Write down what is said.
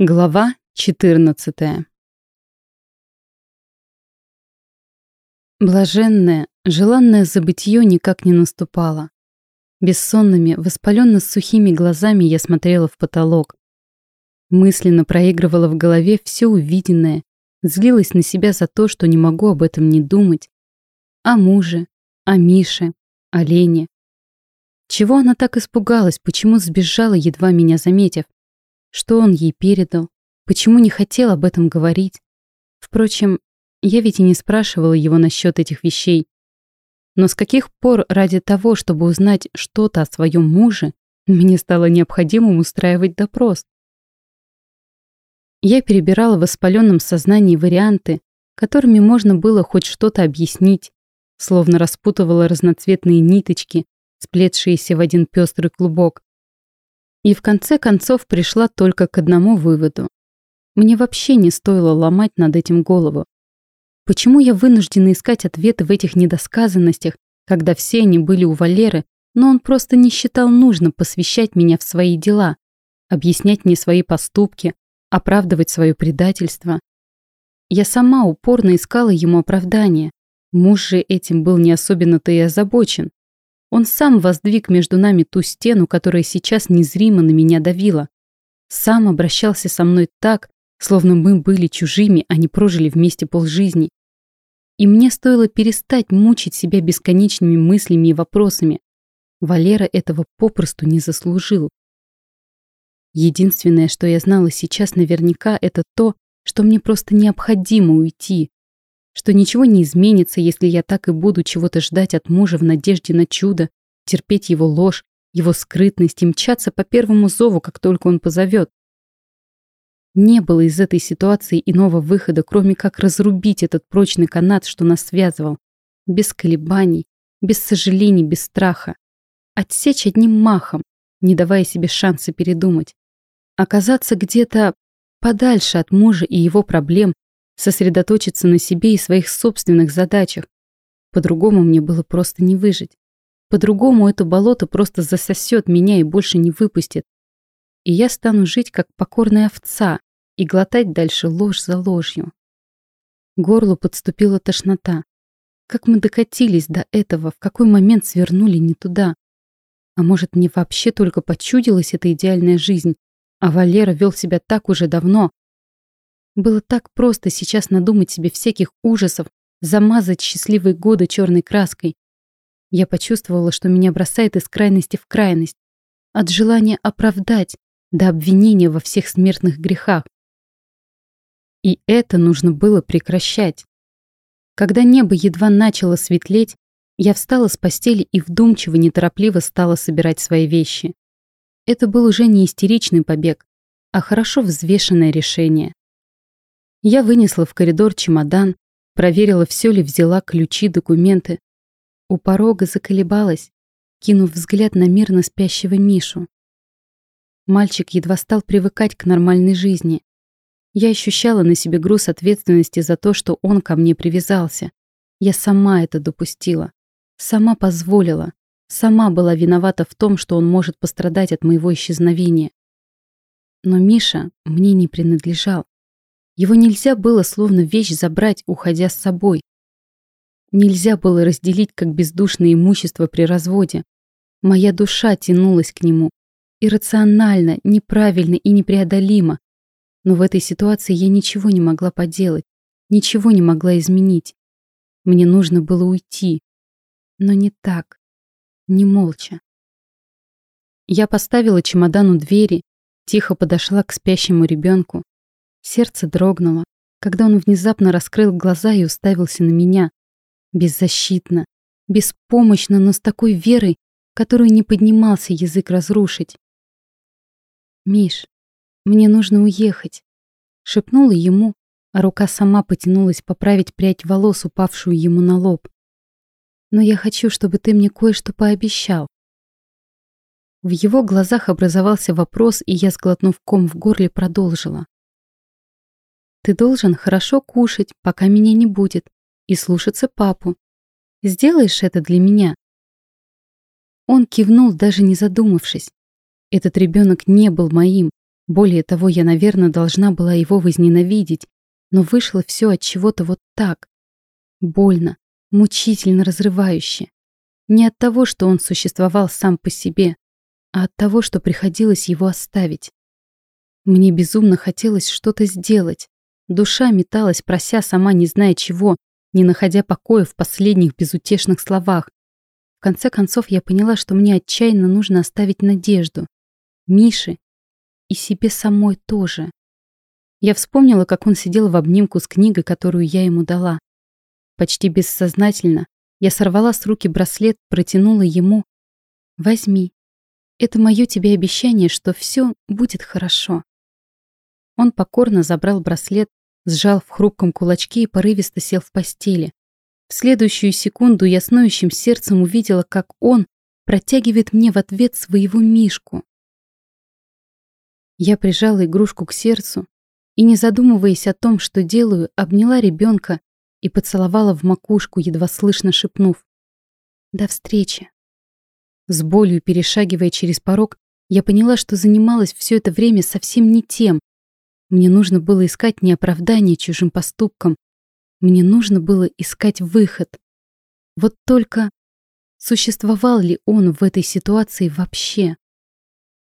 Глава 14 Блаженное, желанное забытье никак не наступало. Бессонными, воспаленно сухими глазами я смотрела в потолок. Мысленно проигрывала в голове все увиденное, злилась на себя за то, что не могу об этом не думать. О муже, о Мише, о Лене. Чего она так испугалась, почему сбежала, едва меня заметив? Что он ей передал? Почему не хотел об этом говорить? Впрочем, я ведь и не спрашивала его насчет этих вещей. Но с каких пор ради того, чтобы узнать что-то о своем муже, мне стало необходимым устраивать допрос? Я перебирала в воспаленном сознании варианты, которыми можно было хоть что-то объяснить, словно распутывала разноцветные ниточки, сплетшиеся в один пестрый клубок. И в конце концов пришла только к одному выводу. Мне вообще не стоило ломать над этим голову. Почему я вынуждена искать ответы в этих недосказанностях, когда все они были у Валеры, но он просто не считал нужным посвящать меня в свои дела, объяснять мне свои поступки, оправдывать свое предательство. Я сама упорно искала ему оправдания. Муж же этим был не особенно-то и озабочен. Он сам воздвиг между нами ту стену, которая сейчас незримо на меня давила. Сам обращался со мной так, словно мы были чужими, а не прожили вместе полжизни. И мне стоило перестать мучить себя бесконечными мыслями и вопросами. Валера этого попросту не заслужил. Единственное, что я знала сейчас наверняка, это то, что мне просто необходимо уйти, что ничего не изменится, если я так и буду чего-то ждать от мужа в надежде на чудо, терпеть его ложь, его скрытность и мчаться по первому зову, как только он позовет. Не было из этой ситуации иного выхода, кроме как разрубить этот прочный канат, что нас связывал. Без колебаний, без сожалений, без страха. Отсечь одним махом, не давая себе шанса передумать. Оказаться где-то подальше от мужа и его проблем, сосредоточиться на себе и своих собственных задачах. По-другому мне было просто не выжить. По-другому это болото просто засосет меня и больше не выпустит. И я стану жить как покорная овца и глотать дальше ложь за ложью. Горлу подступила тошнота. Как мы докатились до этого, в какой момент свернули не туда? А может, мне вообще только почудилась эта идеальная жизнь, а Валера вел себя так уже давно, было так просто сейчас надумать себе всяких ужасов, замазать счастливые годы черной краской. Я почувствовала, что меня бросает из крайности в крайность. От желания оправдать до обвинения во всех смертных грехах. И это нужно было прекращать. Когда небо едва начало светлеть, я встала с постели и вдумчиво, неторопливо стала собирать свои вещи. Это был уже не истеричный побег, а хорошо взвешенное решение. Я вынесла в коридор чемодан, проверила, все ли взяла, ключи, документы. У порога заколебалась, кинув взгляд на мирно спящего Мишу. Мальчик едва стал привыкать к нормальной жизни. Я ощущала на себе груз ответственности за то, что он ко мне привязался. Я сама это допустила. Сама позволила. Сама была виновата в том, что он может пострадать от моего исчезновения. Но Миша мне не принадлежал. Его нельзя было словно вещь забрать, уходя с собой. Нельзя было разделить как бездушное имущество при разводе. Моя душа тянулась к нему. Иррационально, неправильно и непреодолимо. Но в этой ситуации я ничего не могла поделать, ничего не могла изменить. Мне нужно было уйти. Но не так, не молча. Я поставила чемодан у двери, тихо подошла к спящему ребенку, Сердце дрогнуло, когда он внезапно раскрыл глаза и уставился на меня. Беззащитно, беспомощно, но с такой верой, которую не поднимался язык разрушить. «Миш, мне нужно уехать», — шепнула ему, а рука сама потянулась поправить прядь волос, упавшую ему на лоб. «Но я хочу, чтобы ты мне кое-что пообещал». В его глазах образовался вопрос, и я, сглотнув ком в горле, продолжила. Ты должен хорошо кушать, пока меня не будет, и слушаться папу. Сделаешь это для меня?» Он кивнул, даже не задумавшись. Этот ребенок не был моим, Более того, я, наверное, должна была его возненавидеть, но вышло все от чего-то вот так. Больно, мучительно разрывающе. Не от того, что он существовал сам по себе, а от того, что приходилось его оставить. Мне безумно хотелось что-то сделать. Душа металась, прося сама не зная чего, не находя покоя в последних безутешных словах. В конце концов я поняла, что мне отчаянно нужно оставить надежду. Мише и себе самой тоже. Я вспомнила, как он сидел в обнимку с книгой, которую я ему дала. Почти бессознательно я сорвала с руки браслет, протянула ему. «Возьми. Это мое тебе обещание, что все будет хорошо». Он покорно забрал браслет, сжал в хрупком кулачке и порывисто сел в постели. В следующую секунду я с сердцем увидела, как он протягивает мне в ответ своего мишку. Я прижала игрушку к сердцу и, не задумываясь о том, что делаю, обняла ребенка и поцеловала в макушку, едва слышно шепнув «До встречи». С болью перешагивая через порог, я поняла, что занималась все это время совсем не тем. Мне нужно было искать не оправдание чужим поступкам. Мне нужно было искать выход. Вот только существовал ли он в этой ситуации вообще?